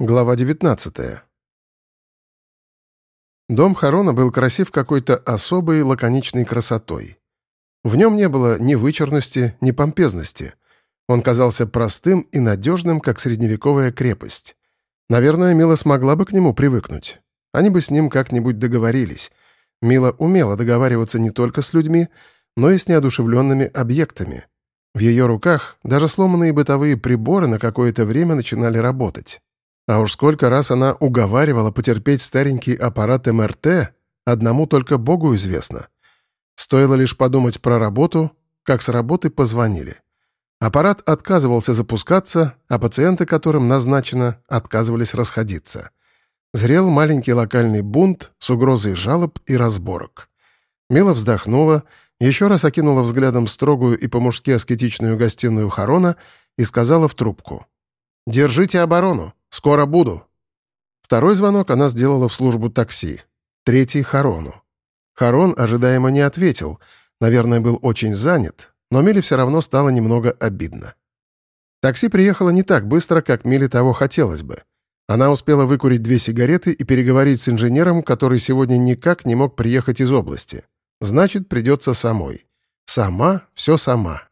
Глава 19 Дом Харона был красив какой-то особой лаконичной красотой. В нем не было ни вычурности, ни помпезности. Он казался простым и надежным, как средневековая крепость. Наверное, Мила смогла бы к нему привыкнуть. Они бы с ним как-нибудь договорились. Мила умела договариваться не только с людьми, но и с неодушевленными объектами. В ее руках даже сломанные бытовые приборы на какое-то время начинали работать. А уж сколько раз она уговаривала потерпеть старенький аппарат МРТ, одному только Богу известно. Стоило лишь подумать про работу, как с работы позвонили. Аппарат отказывался запускаться, а пациенты, которым назначено, отказывались расходиться. Зрел маленький локальный бунт с угрозой жалоб и разборок. Мила вздохнула, еще раз окинула взглядом строгую и по-мужски аскетичную гостиную Харона и сказала в трубку. «Держите оборону! Скоро буду!» Второй звонок она сделала в службу такси. Третий — Харону. Харон ожидаемо не ответил. Наверное, был очень занят, но Миле все равно стало немного обидно. Такси приехало не так быстро, как Миле того хотелось бы. Она успела выкурить две сигареты и переговорить с инженером, который сегодня никак не мог приехать из области. Значит, придется самой. Сама, все сама.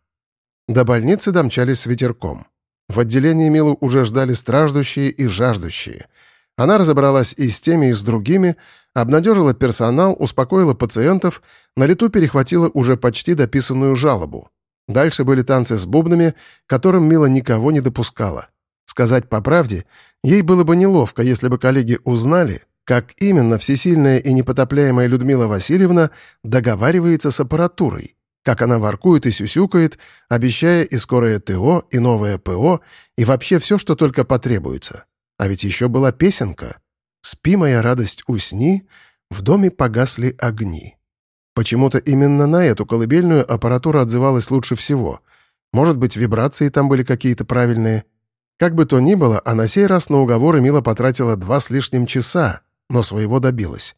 До больницы домчались с ветерком. В отделении Милу уже ждали страждущие и жаждущие. Она разобралась и с теми, и с другими, обнадежила персонал, успокоила пациентов, на лету перехватила уже почти дописанную жалобу. Дальше были танцы с бубнами, которым Мила никого не допускала. Сказать по правде, ей было бы неловко, если бы коллеги узнали, как именно всесильная и непотопляемая Людмила Васильевна договаривается с аппаратурой, как она воркует и сюсюкает, обещая и скорое ТО, и новое ПО, и вообще все, что только потребуется. А ведь еще была песенка «Спи, моя радость, усни, в доме погасли огни». Почему-то именно на эту колыбельную аппаратура отзывалась лучше всего. Может быть, вибрации там были какие-то правильные. Как бы то ни было, а на сей раз на уговоры Мила потратила два с лишним часа, но своего добилась.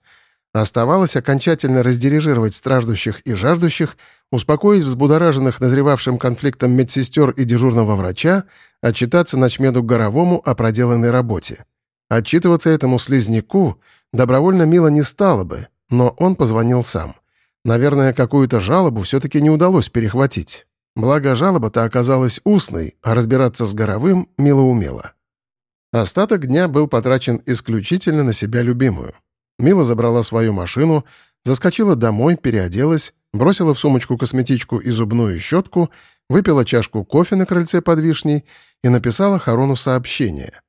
Оставалось окончательно раздирижировать страждущих и жаждущих, успокоить взбудораженных назревавшим конфликтом медсестер и дежурного врача, отчитаться начмеду Горовому о проделанной работе. Отчитываться этому слизняку добровольно Мила не стало бы, но он позвонил сам. Наверное, какую-то жалобу все-таки не удалось перехватить. Благо, жалоба-то оказалась устной, а разбираться с Горовым Мила умела. Остаток дня был потрачен исключительно на себя любимую. Мила забрала свою машину, заскочила домой, переоделась, бросила в сумочку косметичку и зубную щетку, выпила чашку кофе на крыльце под вишней и написала Харону сообщение.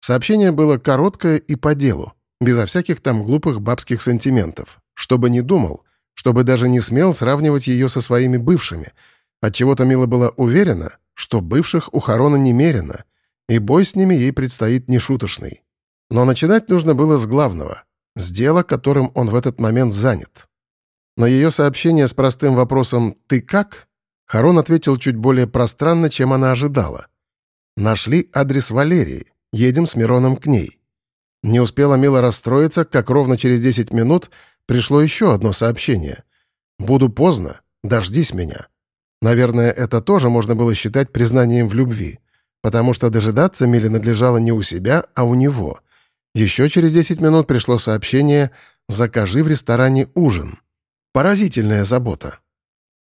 Сообщение было короткое и по делу, безо всяких там глупых бабских сантиментов, чтобы не думал, чтобы даже не смел сравнивать ее со своими бывшими. Отчего-то Мила была уверена, что бывших у Харона немерено, и бой с ними ей предстоит нешуточный. Но начинать нужно было с главного — с дела, которым он в этот момент занят. На ее сообщение с простым вопросом «Ты как?» Харон ответил чуть более пространно, чем она ожидала. «Нашли адрес Валерии. Едем с Мироном к ней». Не успела Мила расстроиться, как ровно через 10 минут пришло еще одно сообщение. «Буду поздно. Дождись меня». Наверное, это тоже можно было считать признанием в любви, потому что дожидаться Миле надлежало не у себя, а у него — еще через 10 минут пришло сообщение «Закажи в ресторане ужин». Поразительная забота.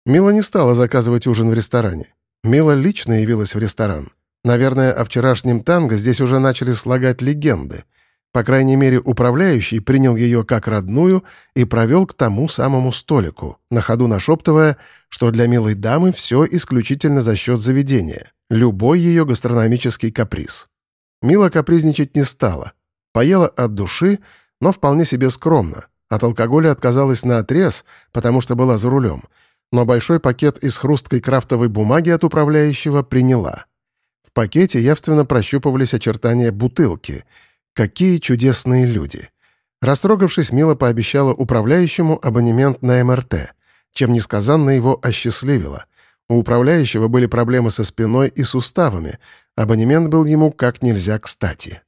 Мила не стала заказывать ужин в ресторане. Мила лично явилась в ресторан. Наверное, о вчерашнем танго здесь уже начали слагать легенды. По крайней мере, управляющий принял ее как родную и провел к тому самому столику, на ходу нашептывая, что для милой дамы все исключительно за счет заведения, любой ее гастрономический каприз. Мила капризничать не стала. Поела от души, но вполне себе скромно. От алкоголя отказалась на отрез, потому что была за рулем. Но большой пакет из хрусткой крафтовой бумаги от управляющего приняла. В пакете явственно прощупывались очертания бутылки. Какие чудесные люди! Растрогавшись, Мила пообещала управляющему абонемент на МРТ, чем несказанно его осчастливила. У управляющего были проблемы со спиной и суставами. Абонемент был ему как нельзя кстати.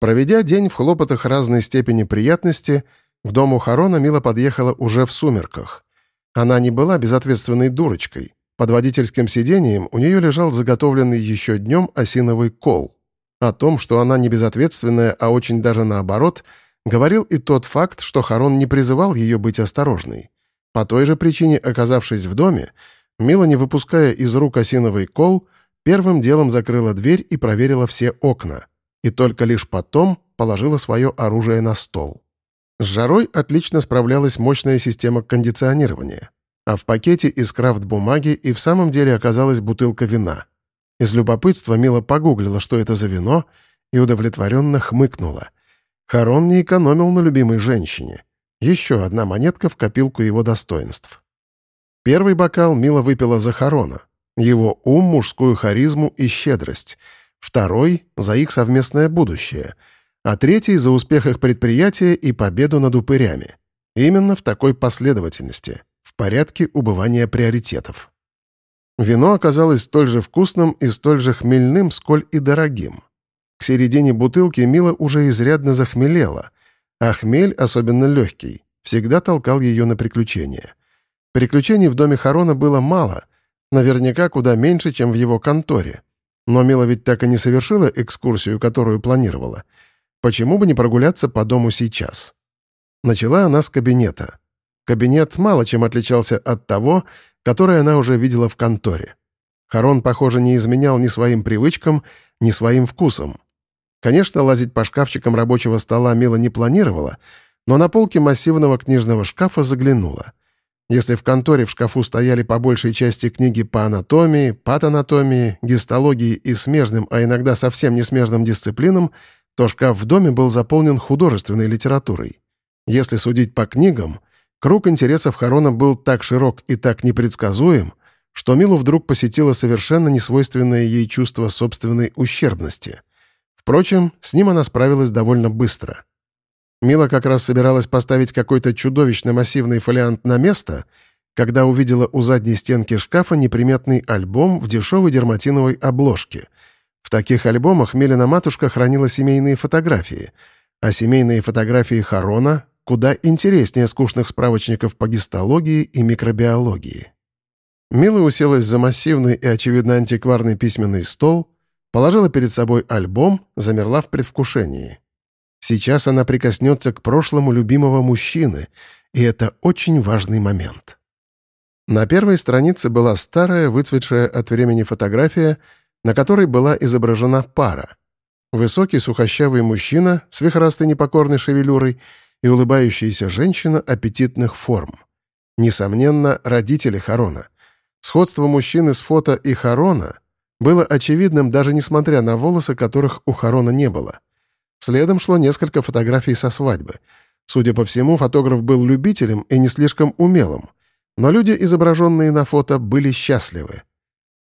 Проведя день в хлопотах разной степени приятности, к дому Харона Мила подъехала уже в сумерках. Она не была безответственной дурочкой. Под водительским сиденьем у нее лежал заготовленный еще днем осиновый кол. О том, что она не безответственная, а очень даже наоборот, говорил и тот факт, что Харон не призывал ее быть осторожной. По той же причине, оказавшись в доме, Мила, не выпуская из рук осиновый кол, первым делом закрыла дверь и проверила все окна. И только лишь потом положила свое оружие на стол. С жарой отлично справлялась мощная система кондиционирования. А в пакете из крафт-бумаги и в самом деле оказалась бутылка вина. Из любопытства Мила погуглила, что это за вино, и удовлетворенно хмыкнула. Харон не экономил на любимой женщине. Еще одна монетка в копилку его достоинств. Первый бокал Мила выпила за Харона. Его ум, мужскую харизму и щедрость. Второй — за их совместное будущее. А третий — за успех их предприятия и победу над упырями. Именно в такой последовательности, в порядке убывания приоритетов. Вино оказалось столь же вкусным и столь же хмельным, сколь и дорогим. К середине бутылки Мила уже изрядно захмелела, а хмель, особенно легкий, всегда толкал ее на приключения. Приключений в доме Харона было мало, наверняка куда меньше, чем в его конторе. Но Мила ведь так и не совершила экскурсию, которую планировала. Почему бы не прогуляться по дому сейчас? Начала она с кабинета. Кабинет мало чем отличался от того, который она уже видела в конторе. Харон, похоже, не изменял ни своим привычкам, ни своим вкусом. Конечно, лазить по шкафчикам рабочего стола Мила не планировала, но на полке массивного книжного шкафа заглянула. Если в конторе в шкафу стояли по большей части книги по анатомии, патанатомии, гистологии и смежным, а иногда совсем не смежным дисциплинам, то шкаф в доме был заполнен художественной литературой. Если судить по книгам, круг интересов Харона был так широк и так непредсказуем, что Милу вдруг посетило совершенно несвойственное ей чувство собственной ущербности. Впрочем, с ним она справилась довольно быстро — Мила как раз собиралась поставить какой-то чудовищно массивный фолиант на место, когда увидела у задней стенки шкафа неприметный альбом в дешевой дерматиновой обложке. В таких альбомах Милина матушка хранила семейные фотографии, а семейные фотографии Харона куда интереснее скучных справочников по гистологии и микробиологии. Мила уселась за массивный и, очевидно, антикварный письменный стол, положила перед собой альбом, замерла в предвкушении. Сейчас она прикоснется к прошлому любимого мужчины, и это очень важный момент. На первой странице была старая, выцветшая от времени фотография, на которой была изображена пара. Высокий сухощавый мужчина с вихрастой непокорной шевелюрой и улыбающаяся женщина аппетитных форм. Несомненно, родители Харона. Сходство мужчины с фото и Харона было очевидным даже несмотря на волосы, которых у Харона не было — Следом шло несколько фотографий со свадьбы. Судя по всему, фотограф был любителем и не слишком умелым. Но люди, изображенные на фото, были счастливы.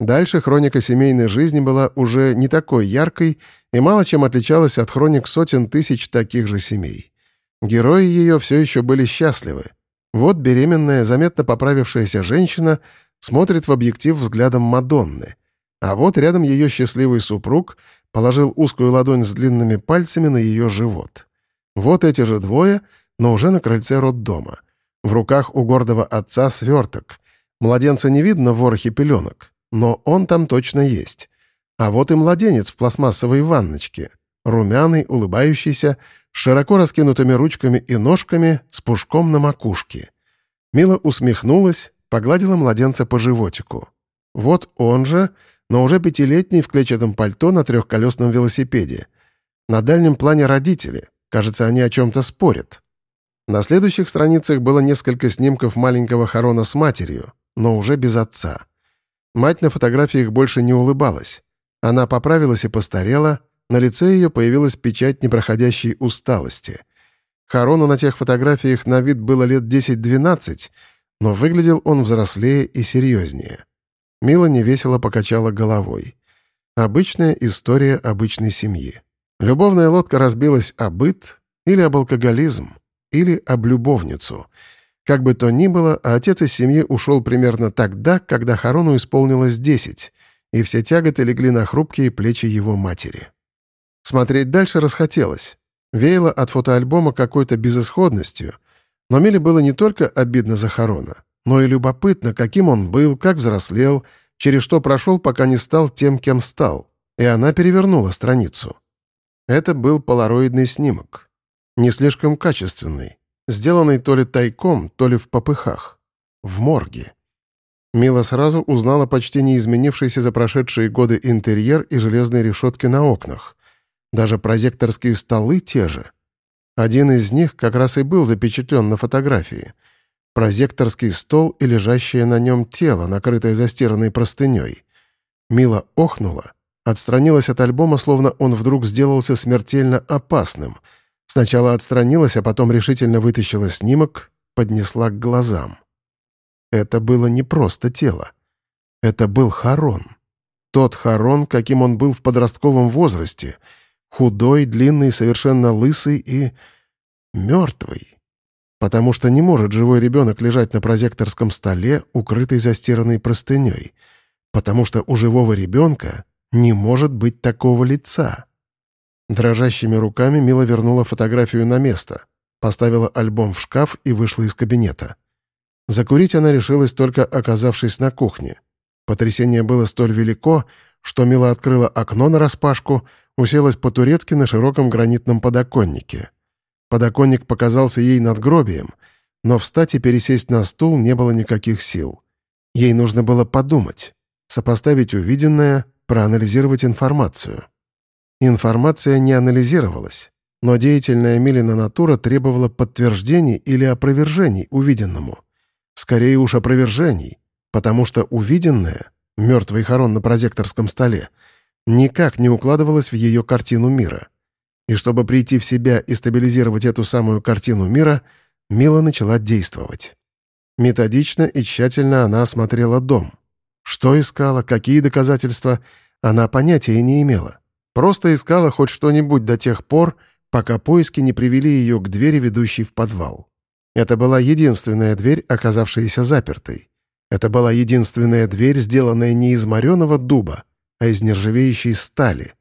Дальше хроника семейной жизни была уже не такой яркой и мало чем отличалась от хроник сотен тысяч таких же семей. Герои ее все еще были счастливы. Вот беременная, заметно поправившаяся женщина смотрит в объектив взглядом Мадонны. А вот рядом ее счастливый супруг положил узкую ладонь с длинными пальцами на ее живот. Вот эти же двое, но уже на крыльце роддома. В руках у гордого отца сверток. Младенца не видно в ворохе пеленок, но он там точно есть. А вот и младенец в пластмассовой ванночке. Румяный, улыбающийся, с широко раскинутыми ручками и ножками, с пушком на макушке. Мила усмехнулась, погладила младенца по животику. Вот он же но уже пятилетний в клетчатом пальто на трехколесном велосипеде. На дальнем плане родители. Кажется, они о чем-то спорят. На следующих страницах было несколько снимков маленького Харона с матерью, но уже без отца. Мать на фотографиях больше не улыбалась. Она поправилась и постарела, на лице ее появилась печать непроходящей усталости. Харону на тех фотографиях на вид было лет 10-12, но выглядел он взрослее и серьезнее. Мила невесело покачала головой. Обычная история обычной семьи. Любовная лодка разбилась о быт или об алкоголизм, или об любовницу. Как бы то ни было, а отец из семьи ушел примерно тогда, когда Харону исполнилось десять, и все тяготы легли на хрупкие плечи его матери. Смотреть дальше расхотелось. Веяло от фотоальбома какой-то безысходностью, но Миле было не только обидно за Харона — но и любопытно, каким он был, как взрослел, через что прошел, пока не стал тем, кем стал. И она перевернула страницу. Это был полароидный снимок. Не слишком качественный, сделанный то ли тайком, то ли в попыхах. В морге. Мила сразу узнала почти не изменившийся за прошедшие годы интерьер и железные решетки на окнах. Даже прозекторские столы те же. Один из них как раз и был запечатлен на фотографии. Прозекторский стол и лежащее на нем тело, накрытое застиранной простыней. Мила охнула, отстранилась от альбома, словно он вдруг сделался смертельно опасным. Сначала отстранилась, а потом решительно вытащила снимок, поднесла к глазам. Это было не просто тело. Это был Харон. Тот Харон, каким он был в подростковом возрасте. Худой, длинный, совершенно лысый и... мертвый. Потому что не может живой ребенок лежать на прозекторском столе, укрытый застиранной простыней. Потому что у живого ребенка не может быть такого лица. Дрожащими руками Мила вернула фотографию на место, поставила альбом в шкаф и вышла из кабинета. Закурить она решилась только оказавшись на кухне. Потрясение было столь велико, что Мила открыла окно нараспашку, уселась по-турецки на широком гранитном подоконнике. Подоконник показался ей надгробием, но встать и пересесть на стул не было никаких сил. Ей нужно было подумать, сопоставить увиденное, проанализировать информацию. Информация не анализировалась, но деятельная Милина натура требовала подтверждений или опровержений увиденному — Скорее уж опровержений, потому что увиденное, мертвый хорон на прозекторском столе, никак не укладывалось в ее картину мира. И чтобы прийти в себя и стабилизировать эту самую картину мира, Мила начала действовать. Методично и тщательно она осмотрела дом. Что искала, какие доказательства, она понятия не имела. Просто искала хоть что-нибудь до тех пор, пока поиски не привели ее к двери, ведущей в подвал. Это была единственная дверь, оказавшаяся запертой. Это была единственная дверь, сделанная не из мореного дуба, а из нержавеющей стали.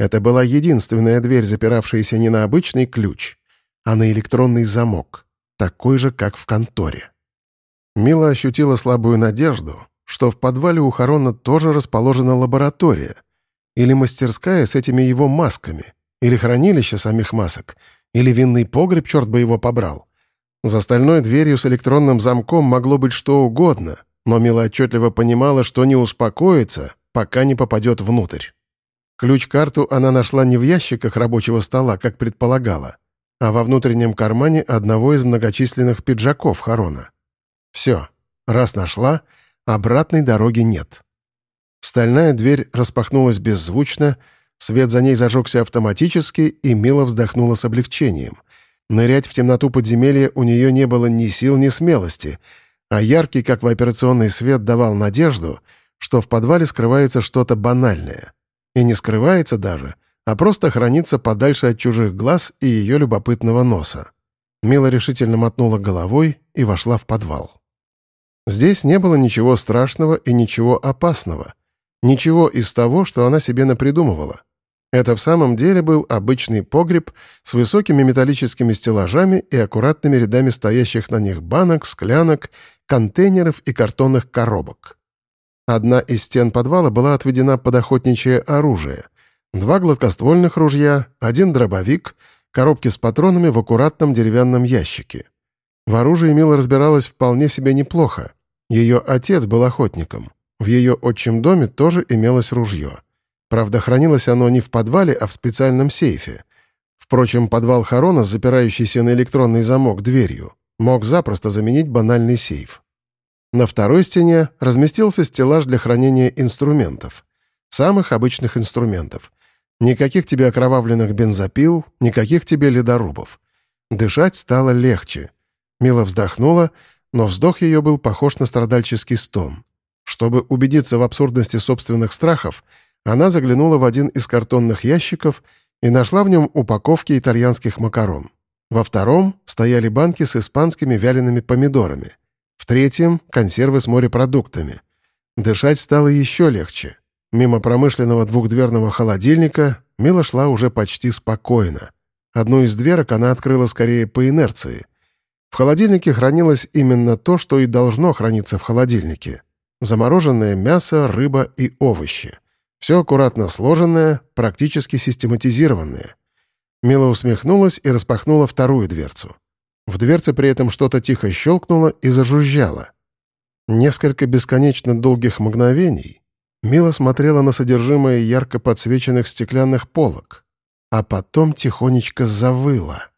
Это была единственная дверь, запиравшаяся не на обычный ключ, а на электронный замок, такой же, как в конторе. Мила ощутила слабую надежду, что в подвале у Харона тоже расположена лаборатория или мастерская с этими его масками, или хранилище самих масок, или винный погреб, черт бы его побрал. За стальной дверью с электронным замком могло быть что угодно, но Мила отчетливо понимала, что не успокоится, пока не попадет внутрь. Ключ-карту она нашла не в ящиках рабочего стола, как предполагала, а во внутреннем кармане одного из многочисленных пиджаков Харона. Все, раз нашла, обратной дороги нет. Стальная дверь распахнулась беззвучно, свет за ней зажегся автоматически, и Мила вздохнула с облегчением — Нырять в темноту подземелья у нее не было ни сил, ни смелости, а яркий, как в операционный свет, давал надежду, что в подвале скрывается что-то банальное. И не скрывается даже, а просто хранится подальше от чужих глаз и ее любопытного носа. Мила решительно мотнула головой и вошла в подвал. Здесь не было ничего страшного и ничего опасного. Ничего из того, что она себе напридумывала. Это в самом деле был обычный погреб с высокими металлическими стеллажами и аккуратными рядами стоящих на них банок, склянок, контейнеров и картонных коробок. Одна из стен подвала была отведена под охотничье оружие. Два гладкоствольных ружья, один дробовик, коробки с патронами в аккуратном деревянном ящике. В оружии Мила разбиралась вполне себе неплохо. Ее отец был охотником. В ее отчим доме тоже имелось ружье. Правда, хранилось оно не в подвале, а в специальном сейфе. Впрочем, подвал Харона, запирающийся на электронный замок дверью, мог запросто заменить банальный сейф. На второй стене разместился стеллаж для хранения инструментов. Самых обычных инструментов. Никаких тебе окровавленных бензопил, никаких тебе ледорубов. Дышать стало легче. Мила вздохнула, но вздох ее был похож на страдальческий стон. Чтобы убедиться в абсурдности собственных страхов, она заглянула в один из картонных ящиков и нашла в нем упаковки итальянских макарон. Во втором стояли банки с испанскими вялеными помидорами. В третьем — консервы с морепродуктами. Дышать стало еще легче. Мимо промышленного двухдверного холодильника Мила шла уже почти спокойно. Одну из дверок она открыла скорее по инерции. В холодильнике хранилось именно то, что и должно храниться в холодильнике. Замороженное мясо, рыба и овощи. Все аккуратно сложенное, практически систематизированное. Мила усмехнулась и распахнула вторую дверцу. В дверце при этом что-то тихо щелкнуло и зажужжало. Несколько бесконечно долгих мгновений Мила смотрела на содержимое ярко подсвеченных стеклянных полок, а потом тихонечко завыла.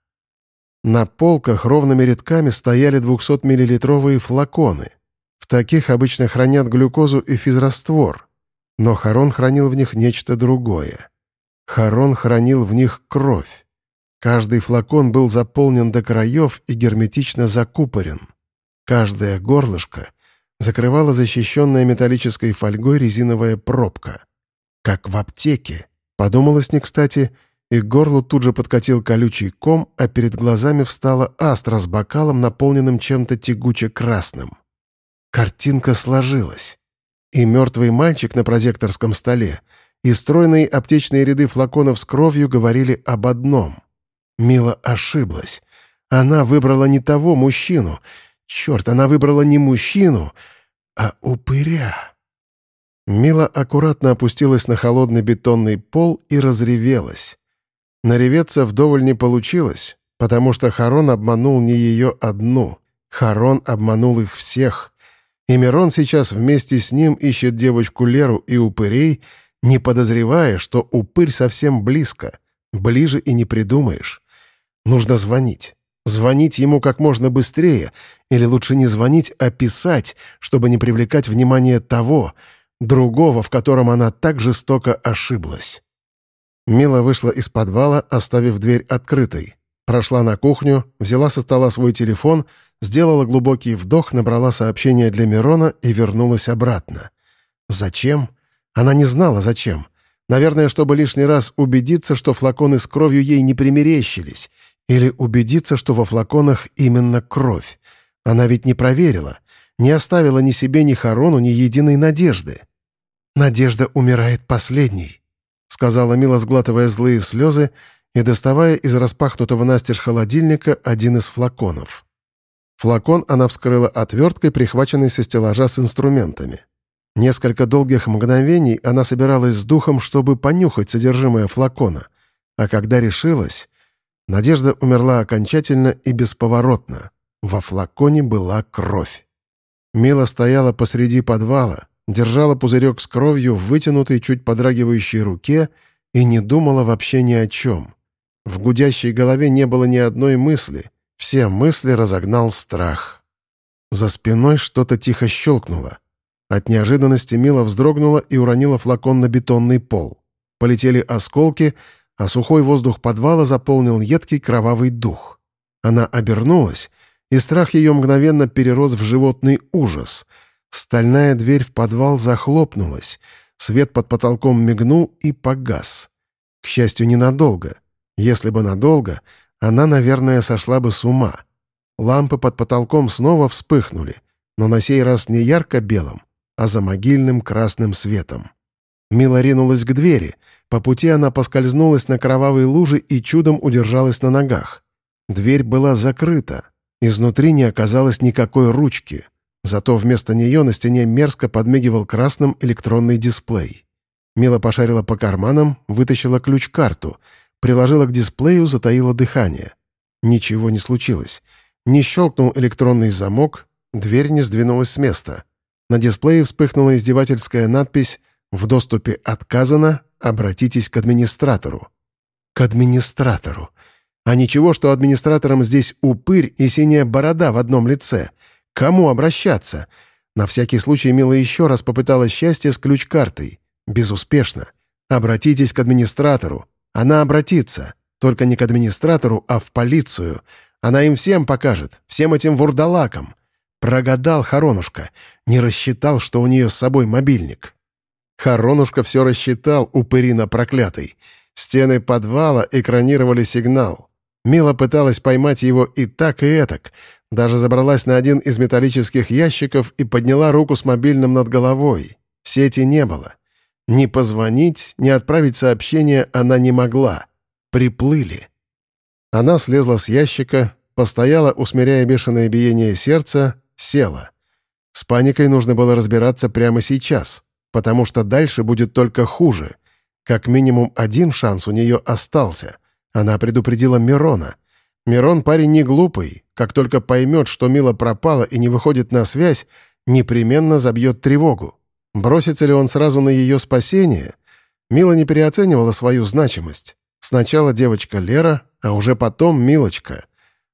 На полках ровными рядками стояли 200-миллилитровые флаконы. В таких обычно хранят глюкозу и физраствор, но Харон хранил в них нечто другое. Харон хранил в них кровь. Каждый флакон был заполнен до краев и герметично закупорен. Каждое горлышко закрывала защищенная металлической фольгой резиновая пробка. Как в аптеке. Подумалось не кстати — и к горлу тут же подкатил колючий ком, а перед глазами встала астра с бокалом, наполненным чем-то тягуче-красным. Картинка сложилась. И мертвый мальчик на прозекторском столе, и стройные аптечные ряды флаконов с кровью говорили об одном. Мила ошиблась. Она выбрала не того мужчину. Черт, она выбрала не мужчину, а упыря. Мила аккуратно опустилась на холодный бетонный пол и разревелась. Нареветься вдоволь не получилось, потому что Харон обманул не ее одну. Харон обманул их всех. И Мирон сейчас вместе с ним ищет девочку Леру и упырей, не подозревая, что упырь совсем близко. Ближе и не придумаешь. Нужно звонить. Звонить ему как можно быстрее, или лучше не звонить, а писать, чтобы не привлекать внимание того, другого, в котором она так жестоко ошиблась. Мила вышла из подвала, оставив дверь открытой. Прошла на кухню, взяла со стола свой телефон, сделала глубокий вдох, набрала сообщение для Мирона и вернулась обратно. Зачем? Она не знала, зачем. Наверное, чтобы лишний раз убедиться, что флаконы с кровью ей не примерещились. Или убедиться, что во флаконах именно кровь. Она ведь не проверила. Не оставила ни себе, ни Харону ни единой надежды. Надежда умирает последней сказала Мила, сглатывая злые слезы и доставая из распахнутого настежь холодильника один из флаконов. Флакон она вскрыла отверткой, прихваченной со стеллажа с инструментами. Несколько долгих мгновений она собиралась с духом, чтобы понюхать содержимое флакона, а когда решилась, надежда умерла окончательно и бесповоротно. Во флаконе была кровь. Мила стояла посреди подвала, держала пузырек с кровью в вытянутой, чуть подрагивающей руке и не думала вообще ни о чем. В гудящей голове не было ни одной мысли, все мысли разогнал страх. За спиной что-то тихо щелкнуло. От неожиданности Мила вздрогнула и уронила флакон на бетонный пол. Полетели осколки, а сухой воздух подвала заполнил едкий кровавый дух. Она обернулась, и страх ее мгновенно перерос в животный ужас — Стальная дверь в подвал захлопнулась, свет под потолком мигнул и погас. К счастью, ненадолго. Если бы надолго, она, наверное, сошла бы с ума. Лампы под потолком снова вспыхнули, но на сей раз не ярко-белым, а за могильным красным светом. Мила ринулась к двери. По пути она поскользнулась на кровавой луже и чудом удержалась на ногах. Дверь была закрыта. Изнутри не оказалось никакой ручки. Зато вместо нее на стене мерзко подмигивал красным электронный дисплей. Мила пошарила по карманам, вытащила ключ-карту, приложила к дисплею, затаила дыхание. Ничего не случилось. Не щелкнул электронный замок, дверь не сдвинулась с места. На дисплее вспыхнула издевательская надпись «В доступе отказано, обратитесь к администратору». К администратору. А ничего, что администратором здесь упырь и синяя борода в одном лице — Кому обращаться? На всякий случай Мила еще раз попыталась счастье с ключ-картой. Безуспешно. Обратитесь к администратору. Она обратится. Только не к администратору, а в полицию. Она им всем покажет, всем этим вурдалакам. Прогадал Харонушка. Не рассчитал, что у нее с собой мобильник. Харонушка все рассчитал, упырина проклятый. Стены подвала экранировали сигнал. Мила пыталась поймать его и так, и этак. Даже забралась на один из металлических ящиков и подняла руку с мобильным над головой. Сети не было. Ни позвонить, ни отправить сообщение она не могла. Приплыли. Она слезла с ящика, постояла, усмиряя бешеное биение сердца, села. С паникой нужно было разбираться прямо сейчас, потому что дальше будет только хуже. Как минимум один шанс у нее остался — Она предупредила Мирона. Мирон парень не глупый. Как только поймет, что Мила пропала и не выходит на связь, непременно забьет тревогу. Бросится ли он сразу на ее спасение? Мила не переоценивала свою значимость. Сначала девочка Лера, а уже потом Милочка.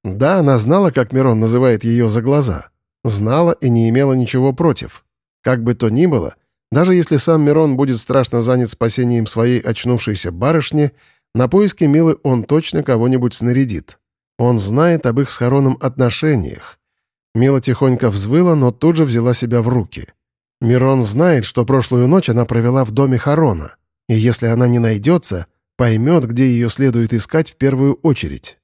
Да, она знала, как Мирон называет ее за глаза. Знала и не имела ничего против. Как бы то ни было, даже если сам Мирон будет страшно занят спасением своей очнувшейся барышни, на поиски Милы он точно кого-нибудь снарядит. Он знает об их с Хароном отношениях. Мила тихонько взвыла, но тут же взяла себя в руки. Мирон знает, что прошлую ночь она провела в доме Харона, и если она не найдется, поймет, где ее следует искать в первую очередь.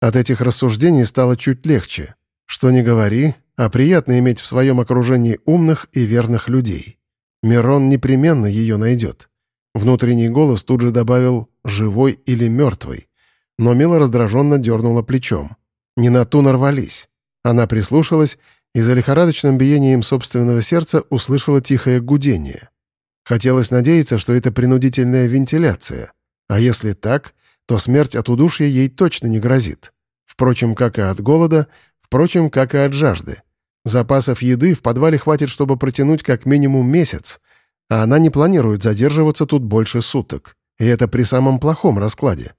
От этих рассуждений стало чуть легче. Что ни говори, а приятно иметь в своем окружении умных и верных людей. Мирон непременно ее найдет. Внутренний голос тут же добавил «живой или мертвый». Но Мила раздраженно дернула плечом. Не на ту нарвались. Она прислушалась и за лихорадочным биением собственного сердца услышала тихое гудение. Хотелось надеяться, что это принудительная вентиляция. А если так, то смерть от удушья ей точно не грозит. Впрочем, как и от голода, впрочем, как и от жажды. Запасов еды в подвале хватит, чтобы протянуть как минимум месяц, а она не планирует задерживаться тут больше суток. И это при самом плохом раскладе.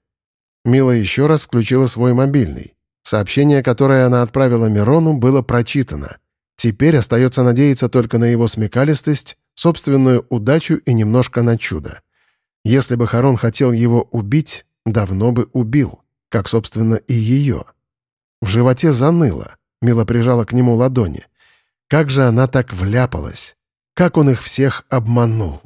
Мила еще раз включила свой мобильный. Сообщение, которое она отправила Мирону, было прочитано. Теперь остается надеяться только на его смекалистость, собственную удачу и немножко на чудо. Если бы Харон хотел его убить, давно бы убил, как, собственно, и ее. В животе заныло. Мила прижала к нему ладони. Как же она так вляпалась? Как он их всех обманул?